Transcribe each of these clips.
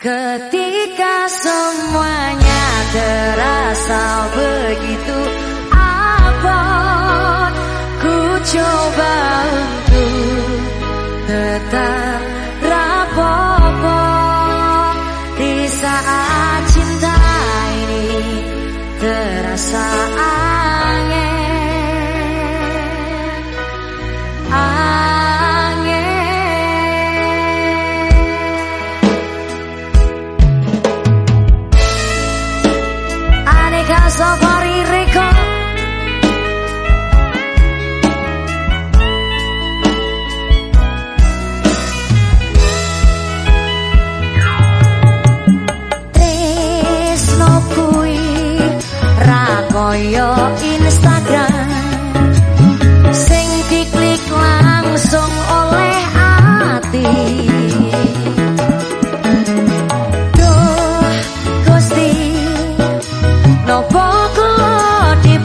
Ketika semuanya terasa begitu abot Ku coba Nopo ko di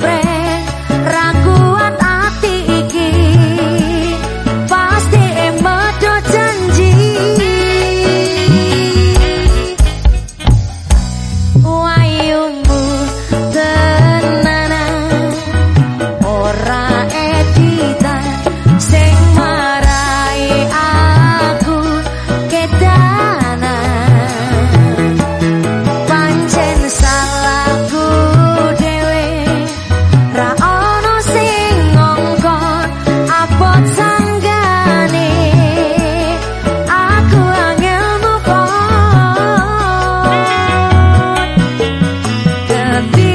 Terima kasih.